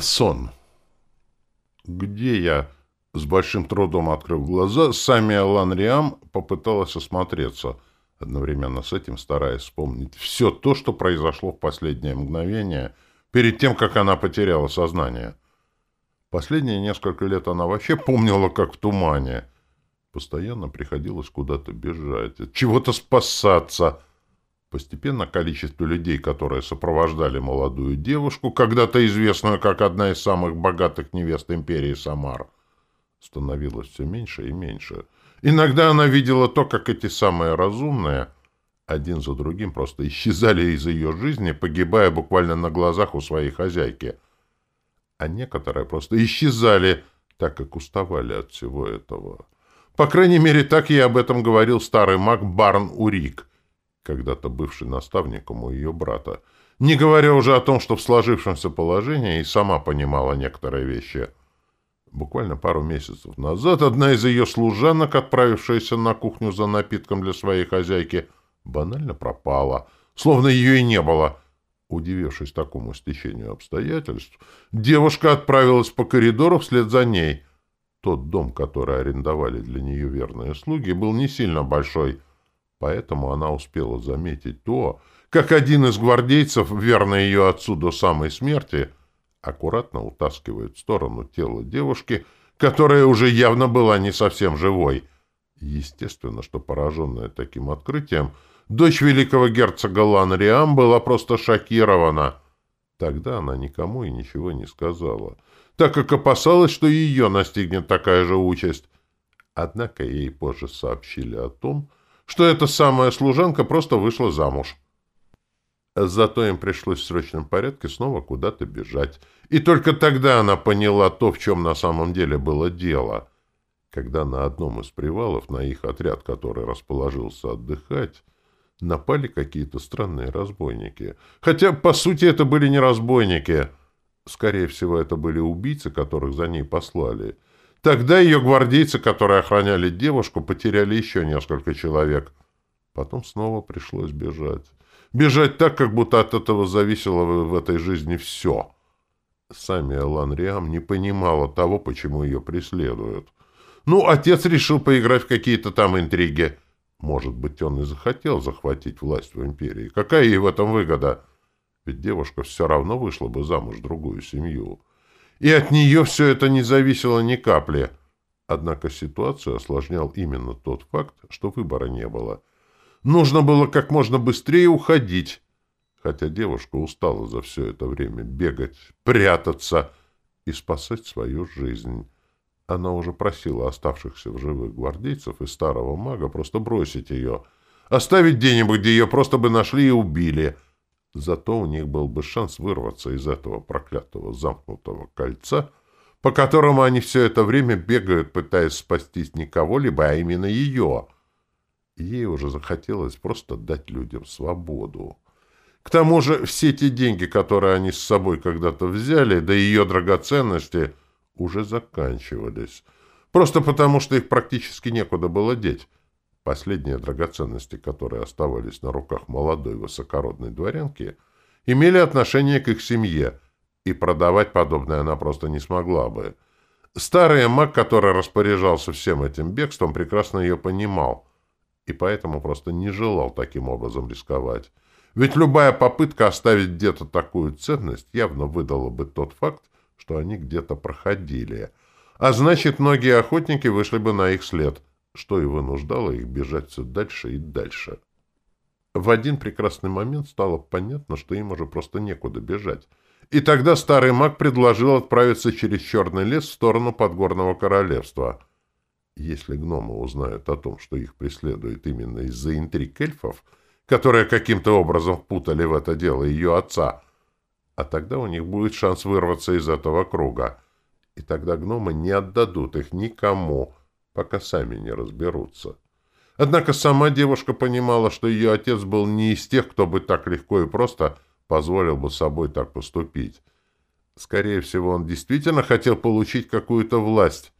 Сон. Где я? С большим трудом открыв глаза, Самия Ланриам попыталась осмотреться, одновременно с этим стараясь вспомнить все то, что произошло в последнее мгновение, перед тем, как она потеряла сознание. Последние несколько лет она вообще помнила, как в тумане. Постоянно приходилось куда-то бежать, от чего-то спасаться — Постепенно количество людей, которые сопровождали молодую девушку, когда-то известную как одна из самых богатых невест империи Самар, становилось все меньше и меньше. Иногда она видела то, как эти самые разумные один за другим просто исчезали из ее жизни, погибая буквально на глазах у своей хозяйки. А некоторые просто исчезали, так как уставали от всего этого. По крайней мере, так ей об этом говорил старый маг Барн Урик — когда-то бывший наставником у ее брата, не говоря уже о том, что в сложившемся положении и сама понимала некоторые вещи. Буквально пару месяцев назад одна из ее служанок, отправившаяся на кухню за напитком для своей хозяйки, банально пропала, словно ее и не было. Удивившись такому стечению обстоятельств, девушка отправилась по коридору вслед за ней. Тот дом, который арендовали для нее верные слуги, был не сильно большой — Поэтому она успела заметить то, как один из гвардейцев, верно ее отцу до самой смерти, аккуратно утаскивает в сторону тело девушки, которая уже явно была не совсем живой. Естественно, что пораженная таким открытием, дочь великого герцога Ланриам была просто шокирована. Тогда она никому и ничего не сказала, так как опасалась, что ее настигнет такая же участь. Однако ей позже сообщили о том, что эта самая служанка просто вышла замуж. Зато им пришлось в срочном порядке снова куда-то бежать. И только тогда она поняла то, в чем на самом деле было дело. Когда на одном из привалов на их отряд, который расположился отдыхать, напали какие-то странные разбойники. Хотя, по сути, это были не разбойники. Скорее всего, это были убийцы, которых за ней послали. Тогда ее гвардейцы, которые охраняли девушку, потеряли еще несколько человек. Потом снова пришлось бежать. Бежать так, как будто от этого зависело в этой жизни все. Сами Элан Риам не понимала того, почему ее преследуют. Ну, отец решил поиграть в какие-то там интриги. Может быть, он и захотел захватить власть в империи. Какая ей в этом выгода? Ведь девушка все равно вышла бы замуж другую семью и от нее все это не зависело ни капли. Однако ситуацию осложнял именно тот факт, что выбора не было. Нужно было как можно быстрее уходить, хотя девушка устала за все это время бегать, прятаться и спасать свою жизнь. Она уже просила оставшихся в живых гвардейцев и старого мага просто бросить ее, оставить где-нибудь, где ее просто бы нашли и убили — Зато у них был бы шанс вырваться из этого проклятого замкнутого кольца, по которому они все это время бегают, пытаясь спастись не кого-либо, а именно ее. Ей уже захотелось просто дать людям свободу. К тому же все те деньги, которые они с собой когда-то взяли, да и ее драгоценности, уже заканчивались. Просто потому, что их практически некуда было деть. Последние драгоценности, которые оставались на руках молодой высокородной дворянки, имели отношение к их семье, и продавать подобное она просто не смогла бы. Старый маг, который распоряжался всем этим бегством, прекрасно ее понимал, и поэтому просто не желал таким образом рисковать. Ведь любая попытка оставить где-то такую ценность явно выдала бы тот факт, что они где-то проходили. А значит, многие охотники вышли бы на их след — что и вынуждало их бежать все дальше и дальше. В один прекрасный момент стало понятно, что им уже просто некуда бежать. И тогда старый маг предложил отправиться через Черный лес в сторону Подгорного королевства. Если гномы узнают о том, что их преследуют именно из-за интриг эльфов, которые каким-то образом впутали в это дело ее отца, а тогда у них будет шанс вырваться из этого круга. И тогда гномы не отдадут их никому, пока сами не разберутся. Однако сама девушка понимала, что ее отец был не из тех, кто бы так легко и просто позволил бы собой так поступить. Скорее всего, он действительно хотел получить какую-то власть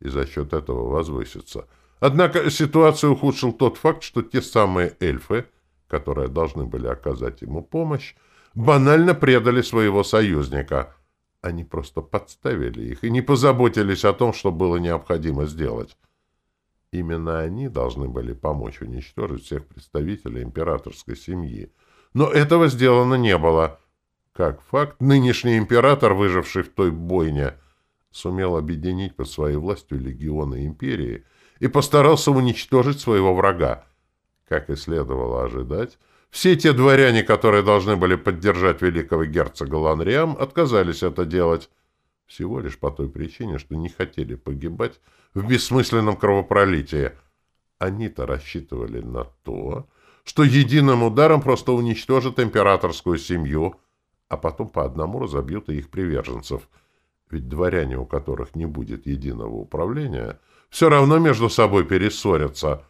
и за счет этого возвыситься. Однако ситуацию ухудшил тот факт, что те самые эльфы, которые должны были оказать ему помощь, банально предали своего союзника. Они просто подставили их и не позаботились о том, что было необходимо сделать. Именно они должны были помочь уничтожить всех представителей императорской семьи. Но этого сделано не было. Как факт, нынешний император, выживший в той бойне, сумел объединить под своей властью легионы империи и постарался уничтожить своего врага. Как и следовало ожидать, все те дворяне, которые должны были поддержать великого герцога Ланриам, отказались это делать. Всего лишь по той причине, что не хотели погибать в бессмысленном кровопролитии. Они-то рассчитывали на то, что единым ударом просто уничтожат императорскую семью, а потом по одному разобьют и их приверженцев. Ведь дворяне, у которых не будет единого управления, все равно между собой перессорятся —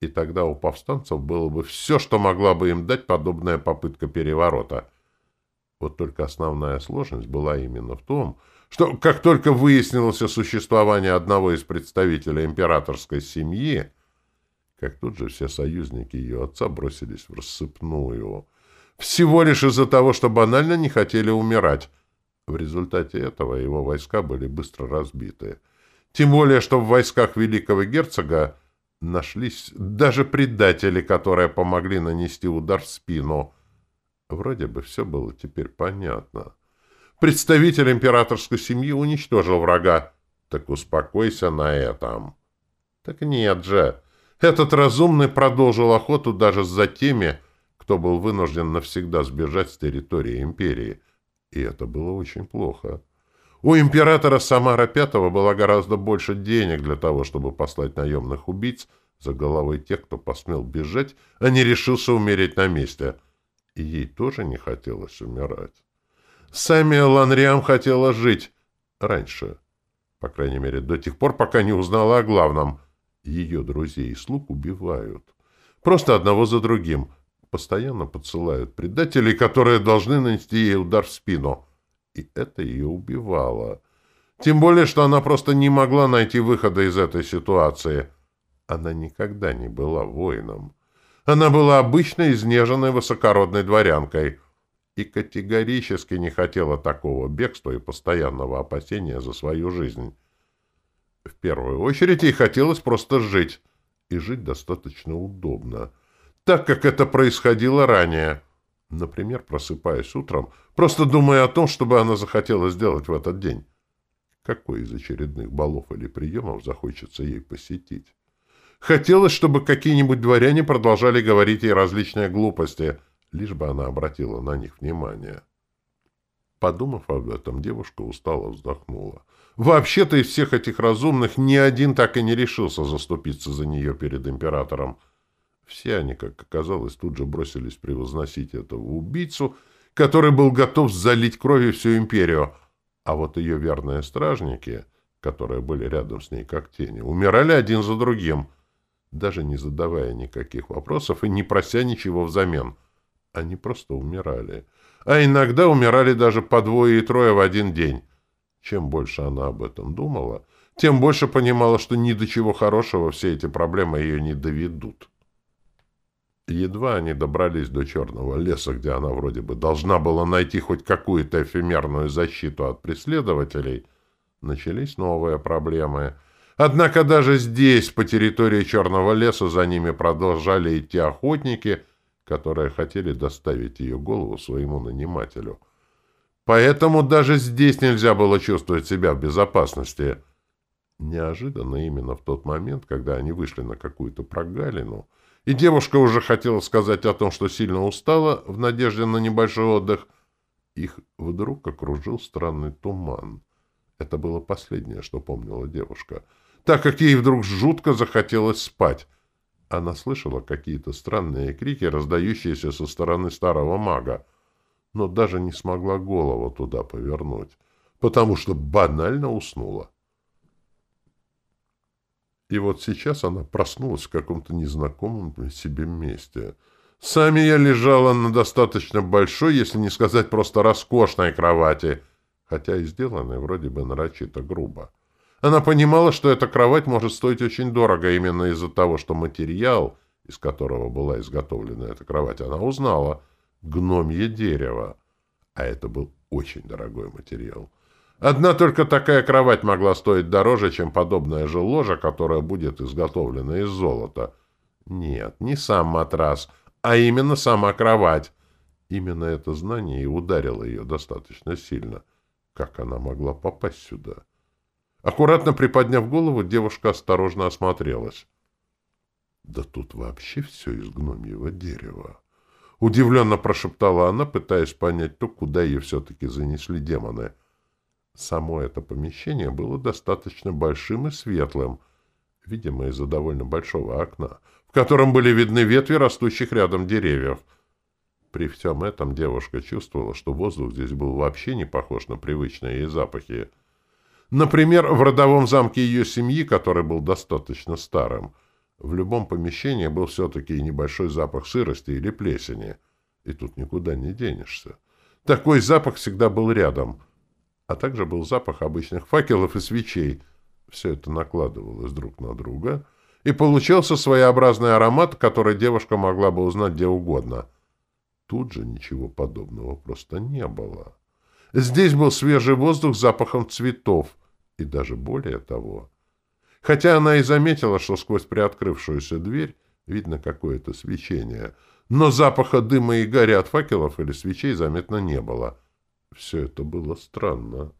и тогда у повстанцев было бы все, что могла бы им дать подобная попытка переворота. Вот только основная сложность была именно в том, что как только выяснилось о существовании одного из представителей императорской семьи, как тут же все союзники ее отца бросились в рассыпную. Всего лишь из-за того, что банально не хотели умирать. В результате этого его войска были быстро разбиты. Тем более, что в войсках великого герцога Нашлись даже предатели, которые помогли нанести удар в спину. Вроде бы все было теперь понятно. Представитель императорской семьи уничтожил врага. Так успокойся на этом. Так нет же. Этот разумный продолжил охоту даже за теми, кто был вынужден навсегда сбежать с территории империи. И это было очень плохо. У императора Самара V было гораздо больше денег для того, чтобы послать наемных убийц за головой тех, кто посмел бежать, а не решился умереть на месте. И ей тоже не хотелось умирать. Сами Ланриам хотела жить. Раньше. По крайней мере, до тех пор, пока не узнала о главном. Ее друзей и слуг убивают. Просто одного за другим. Постоянно подсылают предателей, которые должны нанести ей удар в спину и это ее убивало. Тем более, что она просто не могла найти выхода из этой ситуации. Она никогда не была воином. Она была обычной, изнеженной, высокородной дворянкой и категорически не хотела такого бегства и постоянного опасения за свою жизнь. В первую очередь ей хотелось просто жить, и жить достаточно удобно, так как это происходило ранее. Например, просыпаясь утром, просто думая о том, чтобы она захотела сделать в этот день. Какой из очередных балов или приемов захочется ей посетить? Хотелось, чтобы какие-нибудь дворяне продолжали говорить ей различные глупости, лишь бы она обратила на них внимание. Подумав об этом, девушка устало вздохнула. Вообще-то из всех этих разумных ни один так и не решился заступиться за нее перед императором. Все они, как оказалось, тут же бросились превозносить этого убийцу, который был готов залить кровью всю империю. А вот ее верные стражники, которые были рядом с ней как тени, умирали один за другим, даже не задавая никаких вопросов и не прося ничего взамен. Они просто умирали. А иногда умирали даже по двое и трое в один день. Чем больше она об этом думала, тем больше понимала, что ни до чего хорошего все эти проблемы ее не доведут. Едва они добрались до черного леса, где она вроде бы должна была найти хоть какую-то эфемерную защиту от преследователей, начались новые проблемы. Однако даже здесь, по территории черного леса, за ними продолжали идти охотники, которые хотели доставить ее голову своему нанимателю. Поэтому даже здесь нельзя было чувствовать себя в безопасности. Неожиданно именно в тот момент, когда они вышли на какую-то прогалину, и девушка уже хотела сказать о том, что сильно устала, в надежде на небольшой отдых. Их вдруг окружил странный туман. Это было последнее, что помнила девушка, так как ей вдруг жутко захотелось спать. Она слышала какие-то странные крики, раздающиеся со стороны старого мага, но даже не смогла голову туда повернуть, потому что банально уснула. И вот сейчас она проснулась в каком-то незнакомом себе месте. Сами я лежала на достаточно большой, если не сказать просто роскошной кровати, хотя и сделанной вроде бы нарочито грубо. Она понимала, что эта кровать может стоить очень дорого именно из-за того, что материал, из которого была изготовлена эта кровать, она узнала — гномье дерево. А это был очень дорогой материал. Одна только такая кровать могла стоить дороже, чем подобная же ложа, которая будет изготовлена из золота. Нет, не сам матрас, а именно сама кровать. Именно это знание и ударило ее достаточно сильно. Как она могла попасть сюда? Аккуратно приподняв голову, девушка осторожно осмотрелась. Да тут вообще все из гномьего дерева. Удивленно прошептала она, пытаясь понять то, куда ее все-таки занесли демоны — Само это помещение было достаточно большим и светлым, видимо, из-за довольно большого окна, в котором были видны ветви растущих рядом деревьев. При всем этом девушка чувствовала, что воздух здесь был вообще не похож на привычные ей запахи. Например, в родовом замке ее семьи, который был достаточно старым, в любом помещении был все-таки небольшой запах сырости или плесени. И тут никуда не денешься. Такой запах всегда был рядом — а также был запах обычных факелов и свечей. Все это накладывалось друг на друга, и получался своеобразный аромат, который девушка могла бы узнать где угодно. Тут же ничего подобного просто не было. Здесь был свежий воздух с запахом цветов, и даже более того. Хотя она и заметила, что сквозь приоткрывшуюся дверь видно какое-то свечение, но запаха дыма и гари от факелов или свечей заметно не было — все это было странно.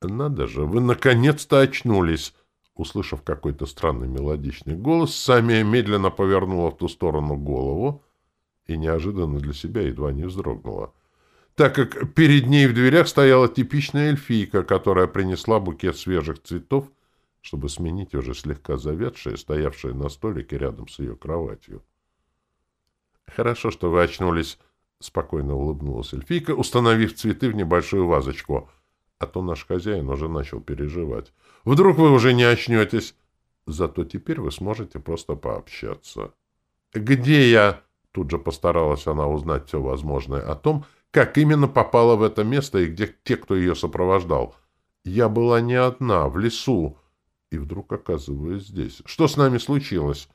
«Надо же, вы наконец-то очнулись!» Услышав какой-то странный мелодичный голос, Самия медленно повернула в ту сторону голову и неожиданно для себя едва не вздрогнула, так как перед ней в дверях стояла типичная эльфийка, которая принесла букет свежих цветов, чтобы сменить уже слегка завядшие, стоявшие на столике рядом с ее кроватью. «Хорошо, что вы очнулись», — спокойно улыбнулась эльфийка, установив цветы в небольшую вазочку. А то наш хозяин уже начал переживать. «Вдруг вы уже не очнетесь? Зато теперь вы сможете просто пообщаться». «Где я?» — тут же постаралась она узнать все возможное о том, как именно попала в это место и где те, кто ее сопровождал. «Я была не одна, в лесу, и вдруг оказываюсь здесь. Что с нами случилось?»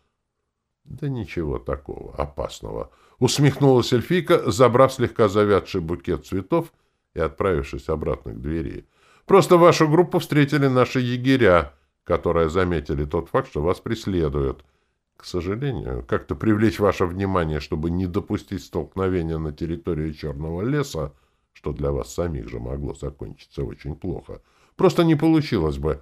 «Да ничего такого опасного». Усмехнулась эльфийка, забрав слегка завядший букет цветов и отправившись обратно к двери. «Просто вашу группу встретили наши егеря, которые заметили тот факт, что вас преследуют. К сожалению, как-то привлечь ваше внимание, чтобы не допустить столкновения на территории Черного леса, что для вас самих же могло закончиться очень плохо, просто не получилось бы.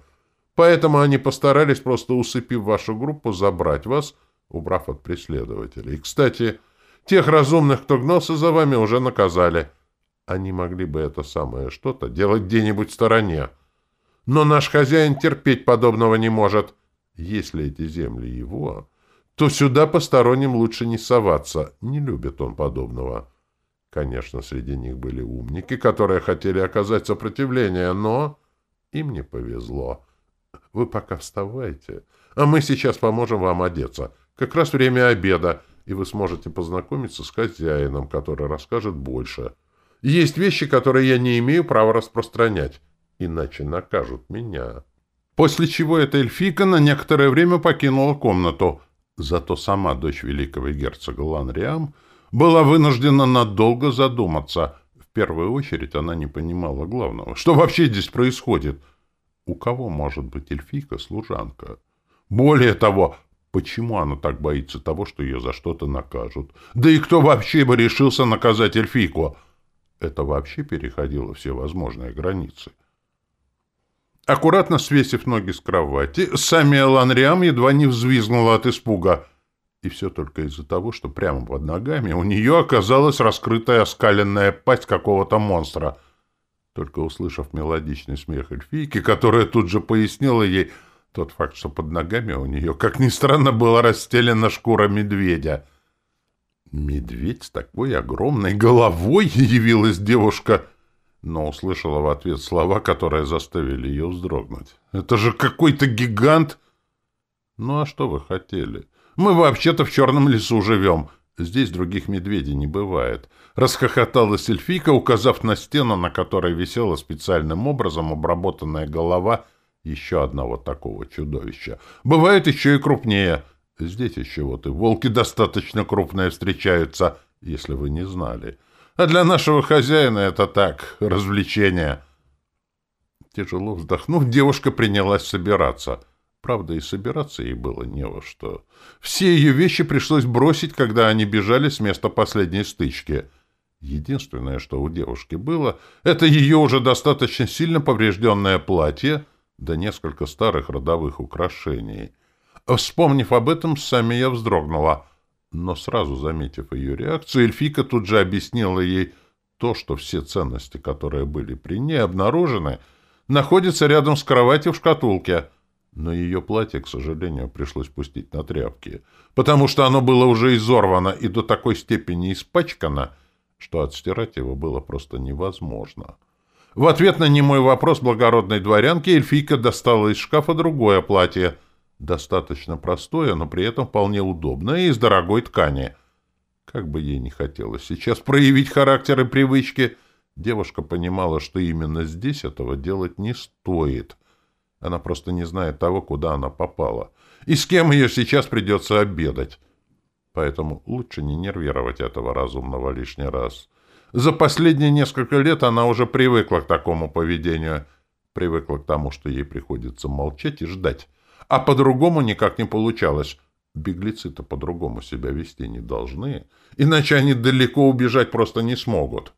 Поэтому они постарались, просто усыпив вашу группу, забрать вас, убрав от преследователей. Кстати, Тех разумных, кто гнался за вами, уже наказали. Они могли бы это самое что-то делать где-нибудь в стороне. Но наш хозяин терпеть подобного не может. Если эти земли его, то сюда посторонним лучше не соваться. Не любит он подобного. Конечно, среди них были умники, которые хотели оказать сопротивление, но им не повезло. Вы пока вставайте, а мы сейчас поможем вам одеться. Как раз время обеда и вы сможете познакомиться с хозяином, который расскажет больше. Есть вещи, которые я не имею права распространять, иначе накажут меня. После чего эта эльфийка на некоторое время покинула комнату. Зато сама дочь великого герцога Ланриам была вынуждена надолго задуматься. В первую очередь она не понимала главного. Что вообще здесь происходит? У кого может быть эльфийка-служанка? Более того, Почему она так боится того, что ее за что-то накажут? Да и кто вообще бы решился наказать эльфийку? Это вообще переходило все возможные границы. Аккуратно свесив ноги с кровати, Самия Ланриам едва не взвизгнула от испуга. И все только из-за того, что прямо под ногами у нее оказалась раскрытая оскаленная пасть какого-то монстра. Только услышав мелодичный смех эльфийки, которая тут же пояснила ей — тот факт, что под ногами у нее, как ни странно, была расстелена шкура медведя. «Медведь с такой огромной головой!» — явилась девушка, но услышала в ответ слова, которые заставили ее вздрогнуть. «Это же какой-то гигант!» «Ну а что вы хотели? Мы вообще-то в черном лесу живем. Здесь других медведей не бывает». Расхохоталась эльфийка, указав на стену, на которой висела специальным образом обработанная голова еще одного такого чудовища. Бывает еще и крупнее. Здесь еще вот и волки достаточно крупные встречаются, если вы не знали. А для нашего хозяина это так, развлечение. Тяжело вздохнув, девушка принялась собираться. Правда, и собираться ей было не во что. Все ее вещи пришлось бросить, когда они бежали с места последней стычки. Единственное, что у девушки было, это ее уже достаточно сильно поврежденное платье да несколько старых родовых украшений. Вспомнив об этом, сами я вздрогнула. Но сразу заметив ее реакцию, эльфика тут же объяснила ей то, что все ценности, которые были при ней обнаружены, находятся рядом с кроватью в шкатулке. Но ее платье, к сожалению, пришлось пустить на тряпки, потому что оно было уже изорвано и до такой степени испачкано, что отстирать его было просто невозможно. В ответ на немой вопрос благородной дворянки эльфийка достала из шкафа другое платье, достаточно простое, но при этом вполне удобное и из дорогой ткани. Как бы ей не хотелось сейчас проявить характер и привычки, девушка понимала, что именно здесь этого делать не стоит. Она просто не знает того, куда она попала, и с кем ее сейчас придется обедать. Поэтому лучше не нервировать этого разумного лишний раз. За последние несколько лет она уже привыкла к такому поведению, привыкла к тому, что ей приходится молчать и ждать. А по-другому никак не получалось. Беглецы-то по-другому себя вести не должны, иначе они далеко убежать просто не смогут.